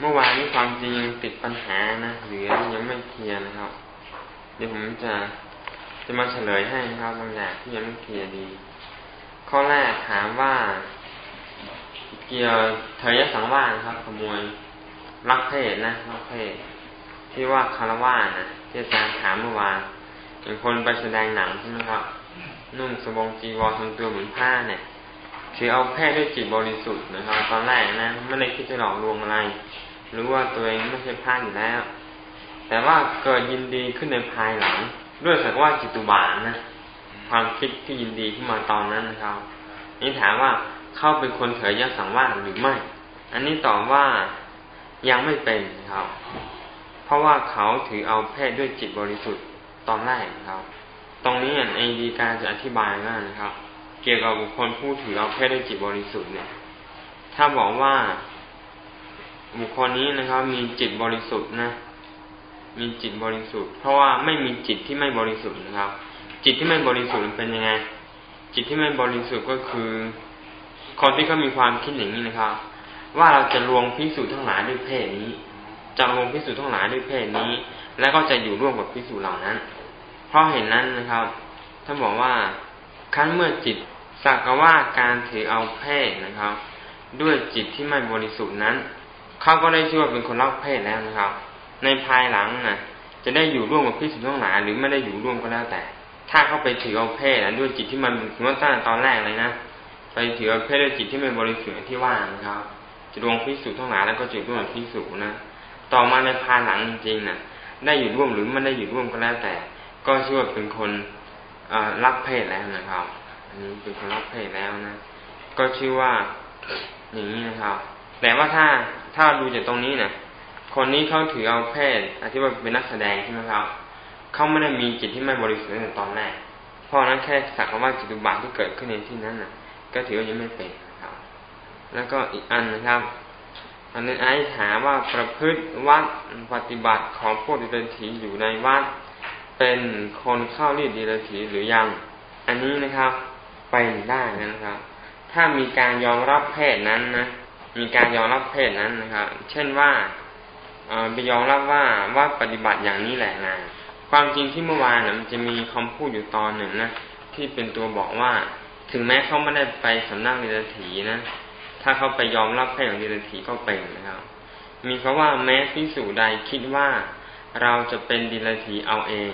เมื่อวานนี้ความจริงยังติดปัญหานะเหลือยังไม่เคลียร์นะครับ เดี๋ยวผมจะจะมาเฉลยให้นะครับบางอย่างที่ยังไม่เคลียร์ดี ข้อแรกถามว่า เกี่ยวเถยสังวาสครับ ขโมยรักเพศนะรักเพศที่ว่าคารวาสนะที่อาจารย์ถามเมื่อวานอย่างคนไปแสดงหนังใช่ไหมครับ นุ่งสบงจีวรทำตัวเหมือนผ้าเนี่ยถือเอาแพทย์ด้วยจิตบริสุทธิ์นะครับ ตอนแรกนะไม่ได้คิดจะหลอกลวงอะไร รู้ว่าตัวเองไม่ใช่พลาดอยู่แล้ว แต่ว่าเกิดยินดีขึ้นในภายหลัง ด้วยสักว่าจิตุบาลนะความคิดที่ยินดีขึ้นมาตอนนั้นนะครับ นี่ถามว่าเข้าเป็นคนเถยยสังวาสหรือไม่ อันนี้ตอบว่ายังไม่เป็นครับ เพราะว่าเขาถือเอาเพศด้วยจิตบริสุทธิ์ตอนแรกครับ ตรงนี้ไอดีการจะอธิบายว่านะครับ เกี่ยวกับบุคคลผู้ถือเอาเพศด้วยจิตบริสุทธิ์เนี่ย ถ้าบอกว่า บุคคลนี้นะครับ มีจิตบริสุทธิ์นะ มีจิตบริสุทธิ์ เพราะว่าไม่มีจิตที่ไม่บริสุทธิ์นะครับ จิตที่ไม่บริสุทธิ์เป็นยังไง จิตที่ไม่บริสุทธิ์ก็คือ คนที่เขามีความคิดอย่างนี้นะครับ ว่าเราจะลวงพิสูจน์ทั้งหลายด้วยเพศนี้ จะลวงพิสูจน์ทั้งหลายด้วยเพศนี้ แล้วก็จะอยู่ร่วมกับพิสูจน์เหล่านั้น เพราะเห็นนั้นนะครับท่านบอกว่าครั้นเมื่อจิตสักว่าการถือเอาเพศนะครับ ด้วยจิตที่ไม่บริสุทธิ์นั้น เขาก็ได้ชื่อว่าเป็นคนรักเพศแล้วนะครับ ในภายหลังนะจะได้อยู่ร่วมกับพิสุทธิ์ทั้งหลายหรือไม่ได้อยู่ร่วมก็แล้วแต่ ถ้าเขาไปถือเอาเพศด้วยจิตที่มันถึงว่าตั้งตอนแรกเลยนะไปถือเอาเพศด้วยจิตที่ไม่บริสุทธิ์ที่ว่านะครับจะดวงพิสุทธิ์ทั้งหลายแล้วก็จะร่วมกับพิสุทธิ์นะต่อมาในภายหลังจริงๆนะได้อยู่ร่วมหรือไม่ได้อยู่ร่วมก็แล้วแต่ ก็ชื่อว่าเป็นคนรักเพศแล้วนะครับ อันนี้เป็นคนรักเพศแล้วนะ ก็ชื่อว่าอย่างนี้นะครับ แต่ว่าถ้า ถ้าดูจากตรงนี้นะคนนี้เขาถือเอาเพศอธิบายเป็นนักแสดงใช่ไหมครับเขาไม่ได้มีจิตที่ไม่บริสุทธิ์ในตอนแรก เพราะนั้นแค่สักว่าจิตุบาทที่เกิดขึ้นในที่นั้นนะก็ถือว่ายังไม่เป็นครับ แล้วก็อีกอันนะครับ อันนี้ไอ้ถามว่าประพฤติวัดปฏิบัติของพวกดิเรถีอยู่ในวัดเป็นคนเข้าเรียดดิเรถีหรือยัง อันนี้นะครับไปได้นะครับ ถ้ามีการยอมรับเพศนั้นนะ มีการยอมรับเพศนั้นนะครับเช่นว่าไปยอมรับว่าว่าปฏิบัติอย่างนี้แหละนะความจริงที่เมื่อวานนะมันจะมีคำพูดอยู่ตอนหนึ่งนะที่เป็นตัวบอกว่า ถึงแม้เขาไม่ได้ไปสำนักเดรถีนะถ้าเขาไปยอมรับเพศของเดรถีก็เป็นนะครับ มีคาว่าแม้พิสูจใดคิดว่าเราจะเป็นดิลถีเอาเอง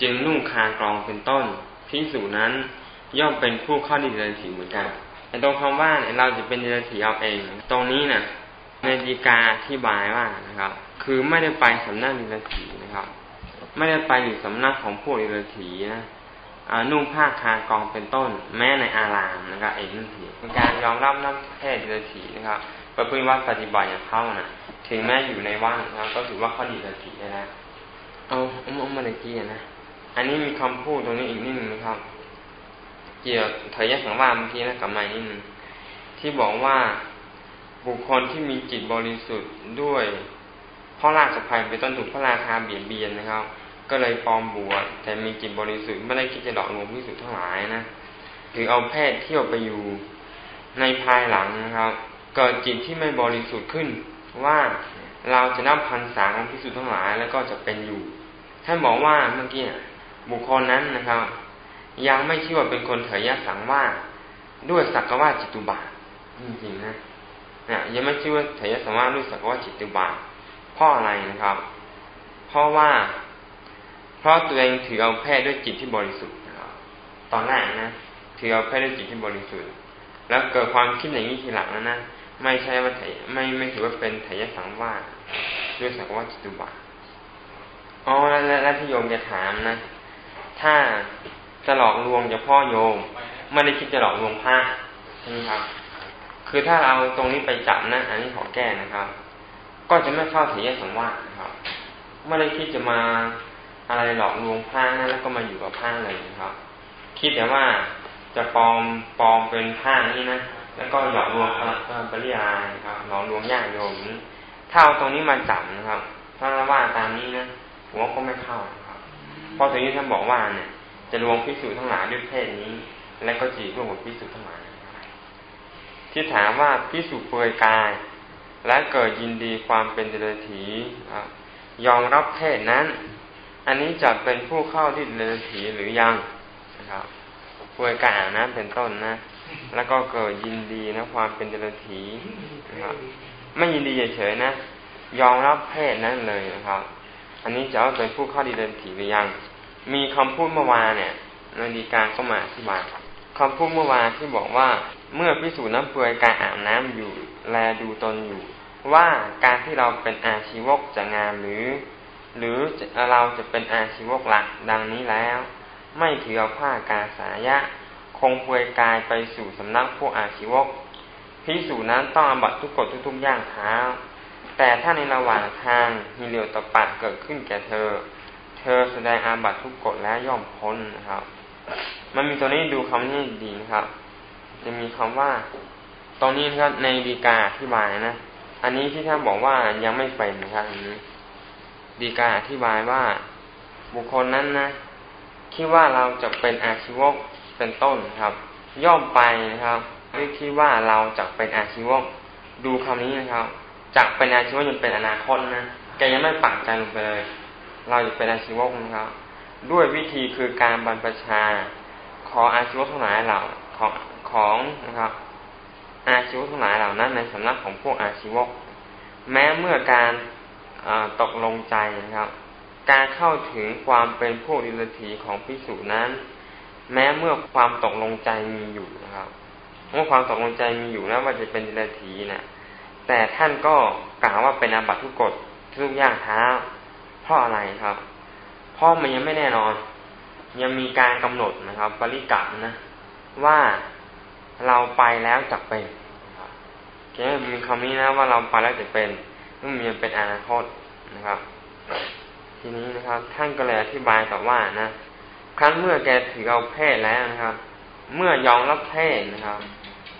จึงนุ่งคากรองเป็นต้นพิสูจนั้นย่อมเป็นผู้เข้าดิลถีเหมือนกัน แต่ตรงคำว่าเนี่ยเราจะเป็นเดรัจฉีเอาเอง ตรงนี้นะในดีกาที่บายว่านะครับ คือไม่ได้ไปสำนักเดรัจฉีนะครับ ไม่ได้ไปอยู่สำนักของพวกเดรัจฉีนะนุ่งผ้าคากองเป็นต้น แม้ในอารามนะครับเองนั่นเองเป็นการยอมรับน้ำแท้เดรัจฉีนะครับประพฤติวัดปฏิบัติอย่างเขานะถึงแม้อยู่ในว่างนะครับก็ถือว่าเขาดีเดรัจฉีนะเอาเอามาเลยกี้นะอันนี้มีคำพูดตรงนี้อีกนิดนึงนะครับ เกี่ยวเถยสังวาเมื่อกี้นะกลับมานิดนึงที่บอกว่าบุคคลที่มีจิตบริสุทธิ์ด้วยพระราชภัยเป็นต้นถูกพระราชาเบียดเบียนนะครับ ก็เลยปลอมบวชแต่มีจิตบริสุทธิ์ไม่ได้คิดจะหลอกลวงพิสุทธิ์ทั้งหลายนะถือเอาแพทย์เที่ยวไปอยู่ในภายหลังนะครับ เกิดจิตที่ไม่บริสุทธิ์ขึ้นว่าเราจะนับพันษาของพิสุทธิ์ทั้งหลายแล้วก็จะเป็นอยู่ท่านบอกว่าเมื่อกี้บุคคลนั้นนะครับ ยังไม่ชื่อว่าเป็นคนเถรยะสังว่าด้วยสักว่าจิตุบาจริงๆนะเนี่ยยังไม่ชื่อว่าเถรยะสังว่าด้วยสักว่าจิตุบาเพราะอะไรนะครับ เพราะว่า เพราะตัวเองถือเอาแพทย์ด้วยจิตที่บริสุทธิ์นะครับตอนแรกนะถือเอาแพทย์ด้วยจิตที่บริสุทธิ์ แล้วเกิดความคิดอย่างนี้ทีหลังนะนะไม่ใช่ว่าเถไม่ไม่ถือว่าเป็นเถรยสังว่าด้วยสักว่าจิตุบาอ๋อแล้วแล้วที่โยมจะถามนะ ถ้า จะหลอกลวงจะพ่อโยม ไม่ได้คิดจะหลอกลวงพระใช่ไหมครับ คือถ้าเราตรงนี้ไปจับนะ อันนี้ขอแก้นะครับ ก็จะไม่เข้าถึงแยสังวาสนะครับ ไม่ได้คิดจะมาอะไรหลอกลวงพระนะแล้วก็มาอยู่กับพระเลยนะครับ คิดแต่ว่าจะปลอมปลอมเป็นพระนี่นะแล้วก็หลอกลวงพระปริยาครับหลอกลวงญาติโยมถ้าเอาตรงนี้มาจับนะครับ ถ้าว่าตามนี้นะผมว่าก็ไม่เข้าครับเพราะตรงนี้ท่านบอกว่าเนี่ย จะรวมพิสูจน์ทั้งหลายด้วยเพศนี้ และก็จีร่วมกับพิสูจน์ทั้งหลายที่ถามว่าพิสูจน์เปลือยกาย และเกิดยินดีความเป็นเดรัจฉียอมรับเพศนั้น อันนี้จะเป็นผู้เข้าที่เดรัจฉีหรือยังนะครับป่วยกายนะเป็นต้นนะ แล้วก็เกิดยินดีนะความเป็นเดรัจฉีนะครับไม่ยินดีเฉยๆนะยอมรับเพศนั้นเลยนะครับ อันนี้จะเป็นผู้เข้าดีเดรัจฉีหรือยัง มีคำพูดเมื่อวานเนี่ยในดีกาเข้ามาอธิบายคำพูดเมื่อวานที่บอกว่าเมื่อพิสูจน์น้ำเปลือยการอาบน้ำอยู่ แลดูตนอยู่ ว่าการที่เราเป็นอาชีวกจะงามหรือ หรือเราจะเป็นอาชีวกหลักดังนี้แล้ว ไม่ถือเอผ้ากาสายะ คงเปลือยกายไปสู่สำนักพวกอาชีวกพิสูจนั้นต้องอบัตทุกกฎทุกๆย่างเท้าแต่ถ้าในระหว่างทางมีเหลียวตะปัดเกิดขึ้นแก่เธอ เธอแสดงอาบัตทุกกฎแล้วย่อมพ้นนะครับ มันมีตัวนี้ดูคำนี้ดีนะครับ จะมีคำว่า ตรงนี้นะครับในดีกาอธิบายนะ อันนี้ที่ท่านบอกว่ายังไม่เป็นนะครับอันนี้ดีกาอธิบายว่าบุคคลนั้นนะคิดว่าเราจะเป็นอาชีวกเป็นต้นครับ ย่อมไปนะครับด้วยคิดว่าเราจะเป็นอาชีวกดูคำนี้นะครับจักเป็นอาชีวกยังเป็นอนาคตนะแกยังไม่ปักใจลงไปเลย เราจะเป็นอาชีวกนะครับ ด้วยวิธีคือการบรรพชา ขออาชีวกทั้งหลายเราของของนะครับ อาชีวกทั้งหลายเหล่านั้นในสำนักของพวกอาชีวก แม้เมื่อการตกลงใจนะครับ การเข้าถึงความเป็นพวกดิลทีของพิสูจนั้น แม้เมื่อความตกลงใจมีอยู่นะครับเมื่อความตกลงใจมีอยู่แล้วว่าจะเป็นดิลทีเนะแต่ท่านก็กล่าวว่าเป็นอาบัตทุกกฎทุกย่างเท้า เพราะอะไรครับเพราะมันยังไม่แน่นอน ยังมีการกำหนดนะครับปริกัดนะ ว่าเราไปแล้วจะเป็นเขียนมีคำนี้นะว่าเราไปแล้วจะเป็นต้องมีเป็นอนาคตนะครับ ทีนี้นะครับ ท่านก็เลยอธิบายต่อว่านะครั้นเมื่อแกถือเอาเพศแล้วนะครับ เมื่อยอมรับเพศนะครับ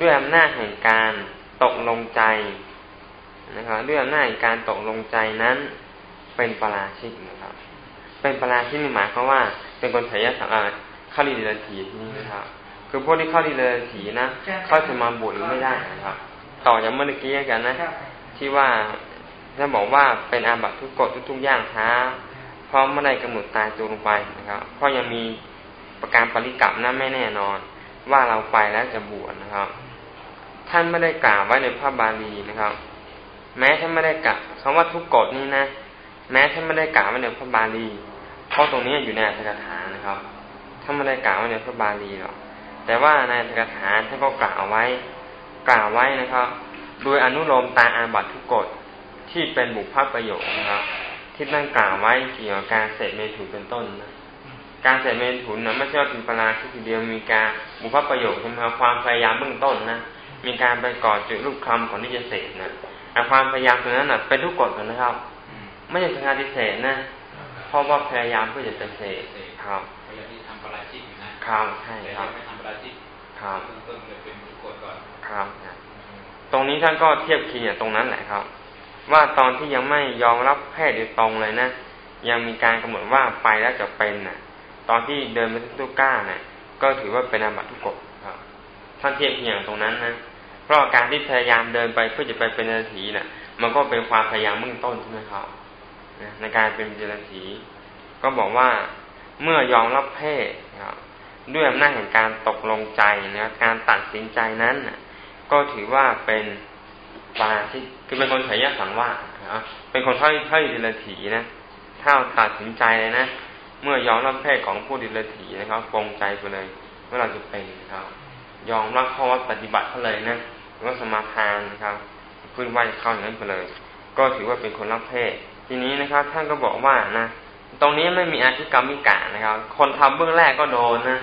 ด้วยอำนาจแห่งการตกลงใจนะครับ ด้วยอำนาจแห่งการตกลงใจนั้น เป็นปราชิกนะครับ เป็นปราชิกหมายความว่าเป็นคนไถ่ยสังอาคาริเดทีนี่นะครับ คือพวกที่เข้าดีเลยถีนะเข้าจะมาบวชหรือไม่ได้นะครับ ต่อจากเมื่อกี้กันนะ ที่ว่าท่านบอกว่าเป็นอาบัตทุกกฎทุกๆอย่างท้าเพราะไม่ได้กำหนดตายตัวลงไปนะครับเพราะยังมีประการปริกับนั้นไม่แน่นอน ว่าเราไปแล้วจะบวชนะครับ ท่านไม่ได้กล่าวไว้ในพระบาลีนะครับ แม้ท่านไม่ได้กล่าวคำว่าทุกกฎนี้นะ แม้ท่านไม่ได้กล่าวไว้ในพระบาลีเพราะตรงนี้อยู่ในอัตถกถานะครับท่านไม่ได้กล่าวไว้ในพระบาลีหรอกแต่ว่าในธกถาท่านก็กล่าวไว้ กล่าวไว้นะครับ โดยอนุโลมตาอาบัตทุกกฎที่เป็นบุพประโยคนะครับ ที่นั่งกล่าวไว้เกี่ยวกับการเสพเมถุนเป็นต้นนะการเสพเมถุนนะไม่ใช่ว่าเป็นปราที่ทีเดียวมีการบุพประโยคใช่ไหมครับความพยายามเบื้องต้นนะมีการไปก่อจุดรูปคำก่อนที่จะเสพนะความพยายามตรงนั้นนะเป็นทุกกฎนะครับ ไม่ใช่เป็นการดิเสธนะเพราะว่าพยายามเพื่อจะเป็นเสพครับครับใช่ครับครับครับตรงนี้ท่านก็เทียบเคียงตรงนั้นแหละครับ ว่าตอนที่ยังไม่ยอมรับแพทย์โดยตรงเลยนะยังมีการกำหนดว่าไปแล้วจะเป็นนะ่ะ ตอนที่เดินไปที่ตู้ก้าเนะ่ยก็ถือว่าเป็นอาบัติทุกกฎครับท่านเทียบเคียงตรงนั้นนะเพราะการที่พยายามเดินไปเพื่อจะไปเป็นนาทีนะ่ะ มันก็เป็นความพยายามเบื้องต้นใช่ไหมครับ ในการเป็นเจรสีก็บอกว่าเมื่อยอมรับเพศครับด้วยอำนาจแห่งการตกลงใจนะการตัดสินใจนั้นก็ถือว่าเป็นปาที่คือเป็นคนไถ่ยสังว่าเป็นคนท่อยท่อยดิลถีนะถ้าตัดสินใจเลยนะเมื่อยอมรับเพศของผู้ดิลถีนะครับปรงใจไปเลยว่าเราจะเป็นครับ ยอมรับข้อวัดปฏิบัติเขาเลยนะก็สมาทานนะครับพื้นไหวเข้าอย่างนั้นไปเลย ก็ถือว่าเป็นคนรับเพศ ทีนี้นะครับ ท่านก็บอกว่านะตรงนี้ไม่มีอาธิกรรมิกะนะครับ คนทำเบื้องแรกก็โดนนะ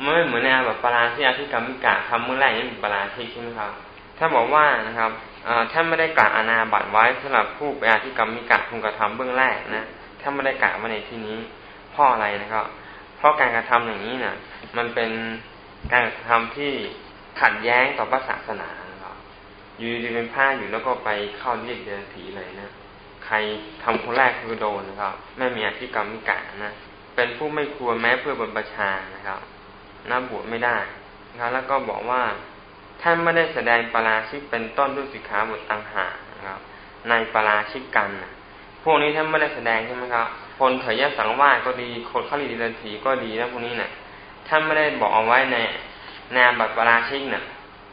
ไม่เหมือนในแบบปราที่อาธิกรรมิกะทำเบื้องแรกนี่เป็นปราที่ใช่ไหมครับถ้าบอกว่านะครับท่านไม่ได้กล่าวอนาบัตไว้สำหรับผู้ไปอาธิกรรมิกะคงกระทำเบื้องแรกนะท่านไม่ได้กล่าวมาในที่นี้เพราะอะไรนะครับ เพราะการกระทำอย่างนี้นะ่ะ มันเป็นการกระทำที่ขัดแย้งต่อพระศาสนานะครับอยู่ดีเป็นผ้าอยู่แล้วก็ไปเข้าเรียกเดินถีเลยนะ ใครทำคนแรกคือโดนนะครับ ไม่มีอธิกรรมิกะนะ เป็นผู้ไม่ควรแม้เพื่อบรรพชานะครับนับบวชไม่ได้นะครับแล้วก็บอกว่าท่านไม่ได้แสดงปราชิกเป็นต้นด้วยสิกขาบทต่างหากนะครับ ในปราชิกกันนะพวกนี้ท่านไม่ได้แสดงใช่ไหมครับพลเถยสังวาสก็ดีโคดขลีดีลถีก็ดีนะพวกนี้นะ่ะท่านไม่ได้บอกเอาไว้ในนาบัตรปราชิกนะ่ะ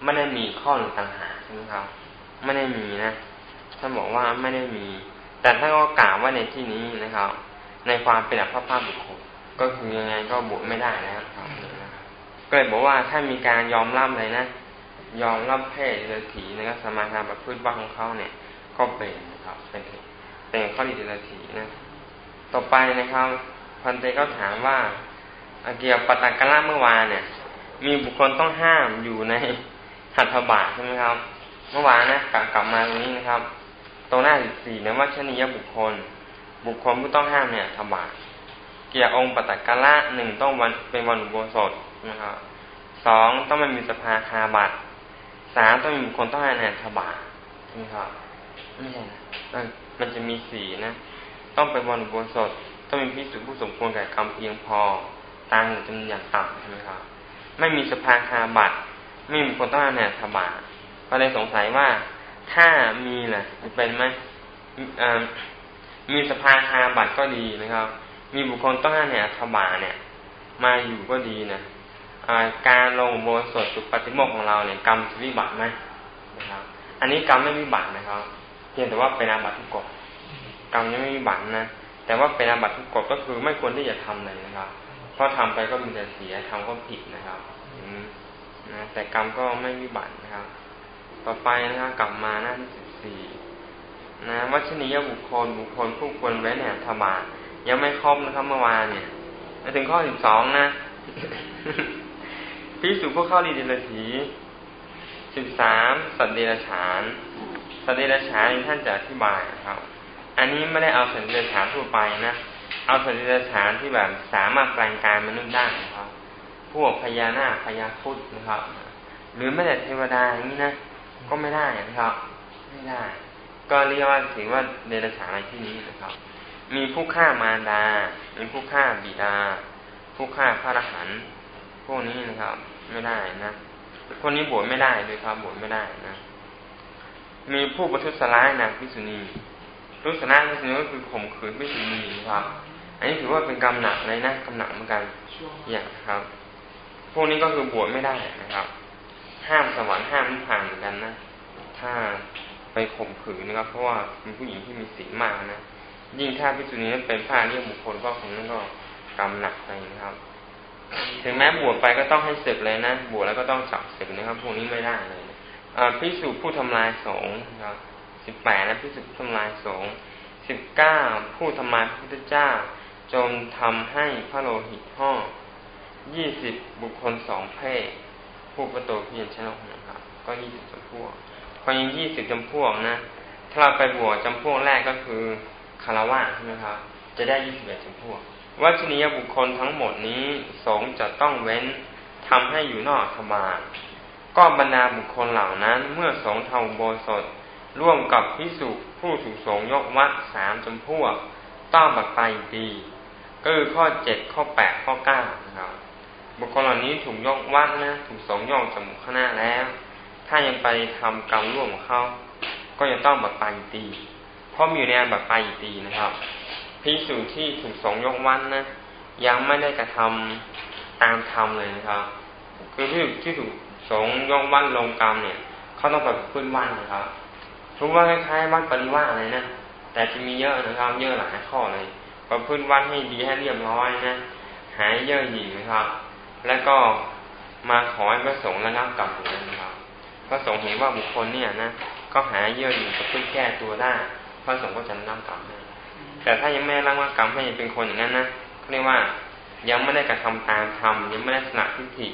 ไม่ได้มีข้อหนึ่งต่างหากใช่ไหมครับ ไม่ได้มีนะท่านบอกว่าไม่ได้มี แต่ท่านก็กล่าวว่าในที่นี้นะครับ ในความเป็นอัภพบุคคลก็คือยังไงก็บวชไม่ได้นะครับก็เลยบอกว่าถ้ามีการยอมรับเลยนะยอมรับเพศเดถีนะครับสมาทานแบบพืชบ้านของเขาเนี่ย ก็เป็นนะครับเป็นเป็นข้อดีเดถีนะ ต่อไปนะครับพันเตก็ถามว่าเกี่ยวกับปตักกะละเมื่อวานเนี่ย มีบุคคลต้องห้ามอยู่ในหัตถบาทใช่ไหมครับ เมื่อวานนะกลับกลับมาตรงนี้นะครับ ตรงหน้าสิบสี่นะว่าชนียบุคคล บุคคลผู้ต้องห้ามเนี่ยทบาทเกี่ยวองค์ปตักกะละหนึ่งต้องวันเป็นวันอุโบสถนะครับสองต้องไม่มีสภาคาบัตสามต้องมีบุคคลต้องห้ามเนี่ยทบาทใช่ไหมครับไม่ใช่นะมันจะมีสี่นะ ต้องเป็นวันอุโบสถ ต้องมีพิสุผู้สมควรแก่กรรมเพียงพอตามจำนวนอย่างต่ำใช่ไหมครับ ไม่มีสภาคาบัตไม่มีคนต้องห้ามเนี่ยทบาทก็เลยสงสัยว่า ถ้ามีแหละจะเป็นไหมมีสภาคาบัตรก็ดีนะครับ มีบุคคลต้องห้ามเนี่ยทบาเนี่ย มาอยู่ก็ดีนะการลงโบสถสุปฏิโมกของเราเนี่ยกรรมวิบัติไหมนะครับ อันนี้กรรมไม่วิบัตินะครับ เพียงแต่ว่าเป็นอาบัติทุกกฎกรรมยังไม่วิบัตินะแต่ว่าเป็นอาบัติทุกกฎก็คือไม่ควรที่จะทำเลยนะครับ เพราะทำไปก็มีแต่เสียทำก็ผิดนะครับนะแต่กรรมก็ไม่วิบัตินะครับ ต่อไปนะครับกลับมาหน้าที่สิบสี่นะวัชนียบุคคลบุคคลผู้ควรไว้เนี่ยธบายังไม่ครบนะครับเมื่อวานเนี่ยมาถึงข้อสิบสองนะพิสูจผู้เข้าดีเดลถีสิบสามสัตเดรฉานสัตเดรฉานท่านจะอธิบายครับ อันนี้ไม่ได้เอาสัตเดรฉานทั่วไปนะเอาสัตเดรฉานที่แบบสามารถแปลงกายมนุษย์ได้ครับ พวกพญานาคพญาพุทธนะครับ หรือไม่แต่เทวดาอย่างนี้นะ ก็ไม่ได้นะครับ ไม่ได้ ก็เรียกว่าถือว่าเดรัจฉานในที่นี้นะครับ มีผู้ฆ่ามารดา มีผู้ฆ่าบิดา ผู้ฆ่าพระอรหันต์พวกนี้นะครับ ไม่ได้นะพวกนี้บวชไม่ได้เลยครับบวชไม่ได้นะ มีผู้ประทุษร้ายนางพิสุณีทุษร้ายพิสุณีก็คือข่มขืนพิสุณีครับ อันนี้ถือว่าเป็นกรรมหนักเลยนะกรรมหนักเหมือนกันอย่างครับ พวกนี้ก็คือบวชไม่ได้นะครับ ห้ามสวรรค์ห้ามนิพพานเหมือนกันนะ ถ้าไปข่มขืนนะครับ เพราะว่าเป็นผู้หญิงที่มีศีลมากนะ ยิ่งถ้าพิจุนี้เป็นผ้าเรียกบุคคลก็คงนั้นก็กรรมหนักไปนะครับ ถึงแม้บวชไปก็ต้องให้เสร็จเลยนะ บวชแล้วก็ต้องจับเสร็จนะครับ พวกนี้ไม่ได้เลยพิสูจผู้ทำลายสงฆ์ครับสิบแปดนะพิสูจผู้ทำลายสงฆ์สิบเก้าผู้ทำลายพระพุทธเจ้าจนทำให้พระโลหิตห่อยี่สิบบุคคลสองเพศ ผู้ประตูเพียชนกนะครับ ก็ยี่สิบจำพวก พอยังยี่สิบจำพวกนะ ถ้าเราไปบวกจำพวกแรกก็คือคารวะใช่ไหมครับ จะได้ยี่สิบเอ็ดจำพวก วัชนียบุคคลทั้งหมดนี้สงจะต้องเว้นทำให้อยู่นอกธบาก็บรรดาบุคคลเหล่านั้น เมื่อสงเทำโบสถ ร่วมกับพิสุผู้ถูกสงยกวัดสามจำพวก ต้องบัดไปดีก็คือข้อเจ็ดข้อแปดข้อเก้านะครับ บุคคลเหล่านี้ถูกยกวัดนะถูกสงยกจากหมู่คณะแล้ว ถ้ายังไปทำกรรมร่วมเขาก็จะต้องบัดไปตีเพราะมีอยู่ในบัดไปตีนะครับพิสูจน์ที่ถูกสงยกวัดนะยังไม่ได้กระทำตามธรรมเลยนะครับ คือที่ที่ถูกสงยกวัดลงกรรมเนี่ยเขาต้องแบบพื้นวันนะครับทุกว่าคล้ายๆวัดปริวาอะไรนะแต่จะมีเยอะนะครับ เยอะหลายข้อเลยประพฤติวัดให้ดีให้เรียบร้อยนะหายเยอะหยิ่งนะครับ แล้วก็มาขอให้พระสงฆ์ระงับกรรมองนั้นครับพระสงฆ์เห็นว่าบุคคลเนี่ยนะก็หาเยื่ออยู่กับเพื่อแก้ตัวได้พระสงฆ์ก็จะระงับกรรมให้แต่ถ้ายังไม่ระงับกรรมให้เป็นคนอย่างนั้นนะเขาเรียกว่ายังไม่ได้กระทำตามธรรมยังไม่ได้สละพิธี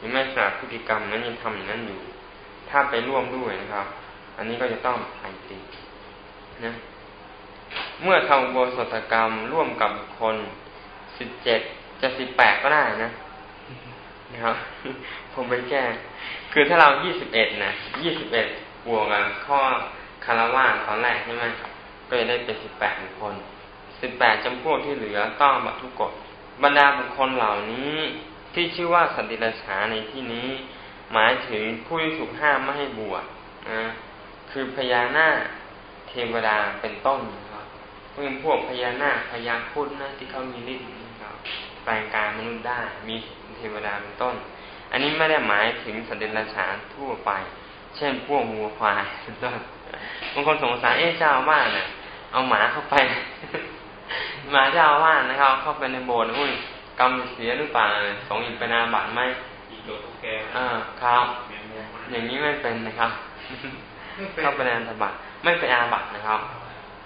ยังไม่สละพฤติกรรมนั้นยังทำอย่างนั้นอยู่ ถ้าไปร่วมด้วยนะครับ อันนี้ก็จะต้องไอตีนะเมื่อทำโบสถกรรมร่วมกับคนสิบเจ็ดจะสิบแปดก็ได้นะ นะครับผมไปแก้ คือถ้าเรายี่สิบเอ็ดนะยี่สิบเอ็ดบวกกับข้อคารวะตอนแรกใช่ไหมก็จะได้เป็นสิบแปดคคลสิบแปดจำพวกที่เหลือต้องบัตทุกกฎบรรดาบุคคลเหล่านี้ที่ชื่อว่าสันติราชาในที่นี้ หมายถึงผู้ที่ถูกห้ามไม่ให้บวชนะคือพญานาคเทวดาเป็นต้นนะครับเป็นพวกพญานาคพญาพุทธนะที่เขามีฤทธิ์นะครับแปลงกายมนุษย์ได้มี เทวดาเป็นต้น อันนี้ไม่ได้หมายถึงสัตว์เดรัจฉานทั่วไป เช่นพวกงูควายเป็นต้นบางคนสงสัยเอ๊ะเจ้าว่าเนี่ยเอาหมาเข้าไปหมาเจ้าว่านะครับ เข้าไปในโบสถ์อุ้ยกรรมเสียหรือเปล่าสงอีกเป็นอาบัติไหมอีกโดดทุกแกอ่าครับ อย่างนี้ไม่เป็นนะครับเข้าไปในอันธบาตไม่เป็นอาบัตินะครับ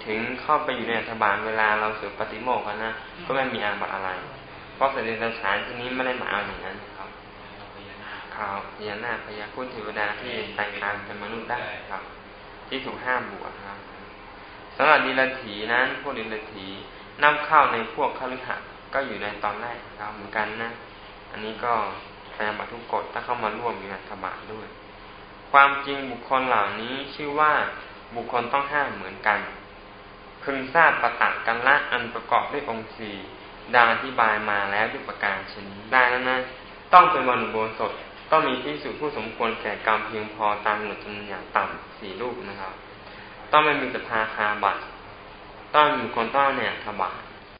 ถึงเข้าไปอยู่ในอันธบาตเวลาเราสืบปฏิโมกข์นะก็ไม่มีอาบัติอะไรเพ ราะสัตว์เดรัจฉานที่นี้ไม่ได้หมายเอาอย่างนั้นครับข่าวพญานาคพญาคุณเทวดาที่แต่งงานเป็นมนุษย์ได้ครับ ที่ถูกห้ามบวชครับสำหรับดิลถีนั้น พวกดิลถีนำเข้าในพวกคฤหัสก็อยู่ในตอนแรกครับเหมือนกันนะ อันนี้ก็แปลบัตทุกกฎถ้าเข้ามาร่วมอยู่ในธบาด้วย ความจริงบุคคลเหล่านี้ชื่อว่าบุคคลต้องห้ามเหมือนกันพึงทราบประตักกันละอันประกอบด้วยองค์สี่ ดังอธิบายมาแล้วด้วยประการชนิดได้แล้วนะต้องเป็นวันโบสถต้องมีที่สุผู้สมควรแก่กรรมเพียงพอตามหนดจำนวนอย่างต่ำสี่ลูกนะครับ ต้องไม่มีสภาคาบัตต้องมีคนต้องเนี่ยขบาท